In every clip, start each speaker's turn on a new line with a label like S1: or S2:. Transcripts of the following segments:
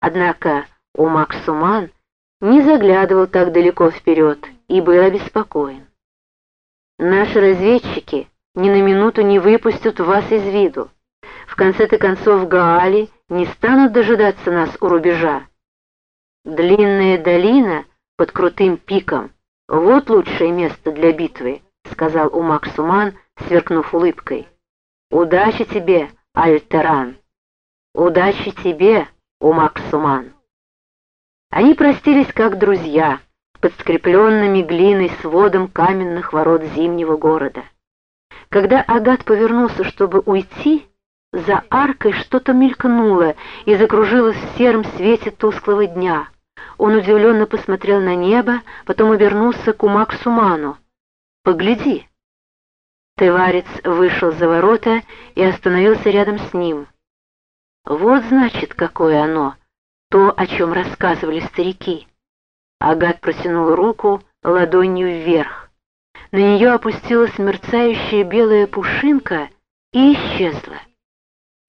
S1: Однако Умак Суман не заглядывал так далеко вперед и был обеспокоен. Наши разведчики ни на минуту не выпустят вас из виду. В конце-то концов Гаали не станут дожидаться нас у рубежа. Длинная долина под крутым пиком — вот лучшее место для битвы, — сказал Умак Суман, сверкнув улыбкой. Удачи тебе, Альтеран! Удачи тебе, Умак Суман! Они простились как друзья — под скрепленными глиной сводом каменных ворот зимнего города. Когда Агат повернулся, чтобы уйти, за аркой что-то мелькнуло и закружилось в сером свете тусклого дня. Он удивленно посмотрел на небо, потом обернулся к Умаксуману. «Погляди!» Теварец вышел за ворота и остановился рядом с ним. «Вот, значит, какое оно, то, о чем рассказывали старики». Агат протянул руку ладонью вверх. На нее опустилась мерцающая белая пушинка и исчезла.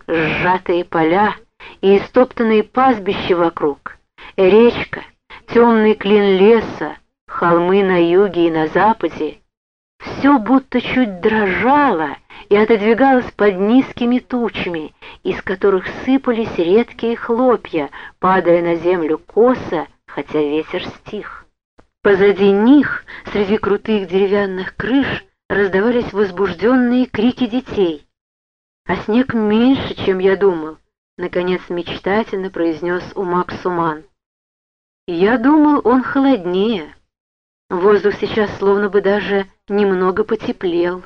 S1: Сжатые поля и истоптанные пастбища вокруг, речка, темный клин леса, холмы на юге и на западе — все будто чуть дрожало и отодвигалось под низкими тучами, из которых сыпались редкие хлопья, падая на землю косо, хотя ветер стих. Позади них, среди крутых деревянных крыш, раздавались возбужденные крики детей. «А снег меньше, чем я думал», — наконец мечтательно произнес Умак Суман. «Я думал, он холоднее. Воздух сейчас словно бы даже немного потеплел».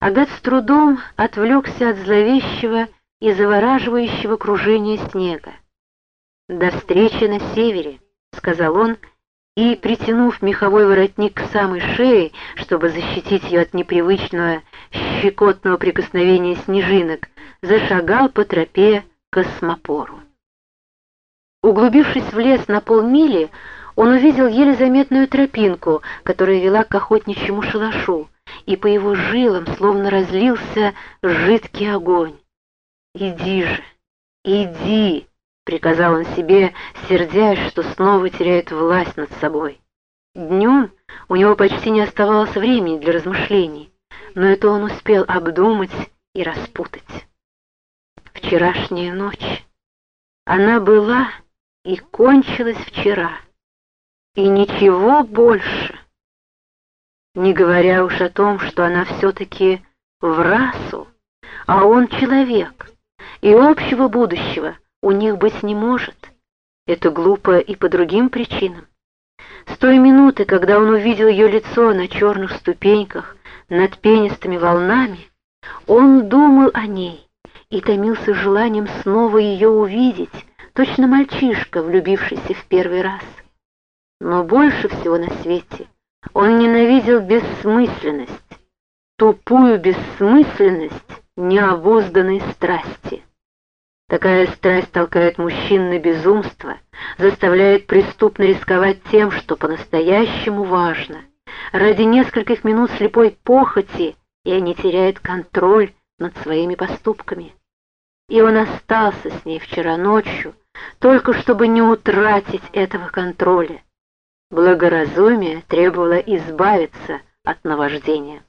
S1: Агат с трудом отвлекся от зловещего и завораживающего кружения снега. До встречи на севере. — сказал он, и, притянув меховой воротник к самой шее, чтобы защитить ее от непривычного щекотного прикосновения снежинок, зашагал по тропе к космопору. Углубившись в лес на полмили, он увидел еле заметную тропинку, которая вела к охотничьему шалашу, и по его жилам словно разлился жидкий огонь. «Иди же, иди!» приказал он себе, сердясь, что снова теряет власть над собой. Днем у него почти не оставалось времени для размышлений, но это он успел обдумать и распутать. Вчерашняя ночь. Она была и кончилась вчера. И ничего больше. Не говоря уж о том, что она все-таки в расу, а он человек, и общего будущего — у них быть не может. Это глупо и по другим причинам. С той минуты, когда он увидел ее лицо на черных ступеньках над пенистыми волнами, он думал о ней и томился желанием снова ее увидеть, точно мальчишка, влюбившийся в первый раз. Но больше всего на свете он ненавидел бессмысленность, тупую бессмысленность необузданной страсти. Такая страсть толкает мужчин на безумство, заставляет преступно рисковать тем, что по-настоящему важно. Ради нескольких минут слепой похоти и они теряют контроль над своими поступками. И он остался с ней вчера ночью, только чтобы не утратить этого контроля. Благоразумие требовало избавиться от наваждения.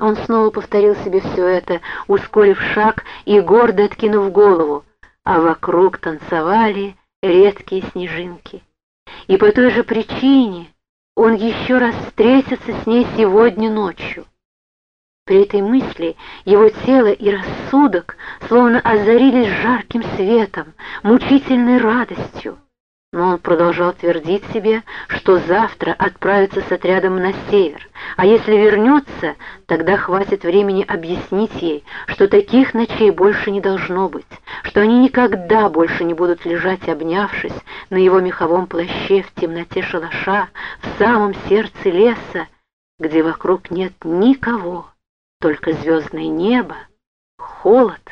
S1: Он снова повторил себе все это, ускорив шаг и гордо откинув голову, а вокруг танцевали редкие снежинки. И по той же причине он еще раз встретится с ней сегодня ночью. При этой мысли его тело и рассудок словно озарились жарким светом, мучительной радостью но он продолжал твердить себе, что завтра отправится с отрядом на север, а если вернется, тогда хватит времени объяснить ей, что таких ночей больше не должно быть, что они никогда больше не будут лежать, обнявшись на его меховом плаще в темноте шалаша, в самом сердце леса, где вокруг нет никого, только звездное небо, холод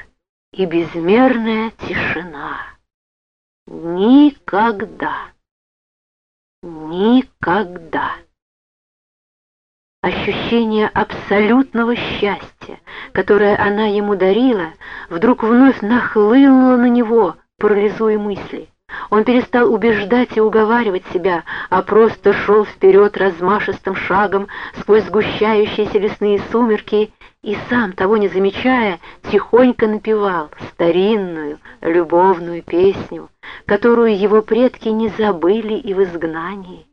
S1: и безмерная тишина. Никогда. Никогда. Ощущение абсолютного счастья, которое она ему дарила, вдруг вновь нахлынуло на него, парализуя мысли. Он перестал убеждать и уговаривать себя, а просто шел вперед размашистым шагом сквозь сгущающиеся лесные сумерки и сам, того не замечая, тихонько напевал старинную любовную песню, которую его предки не забыли и в изгнании.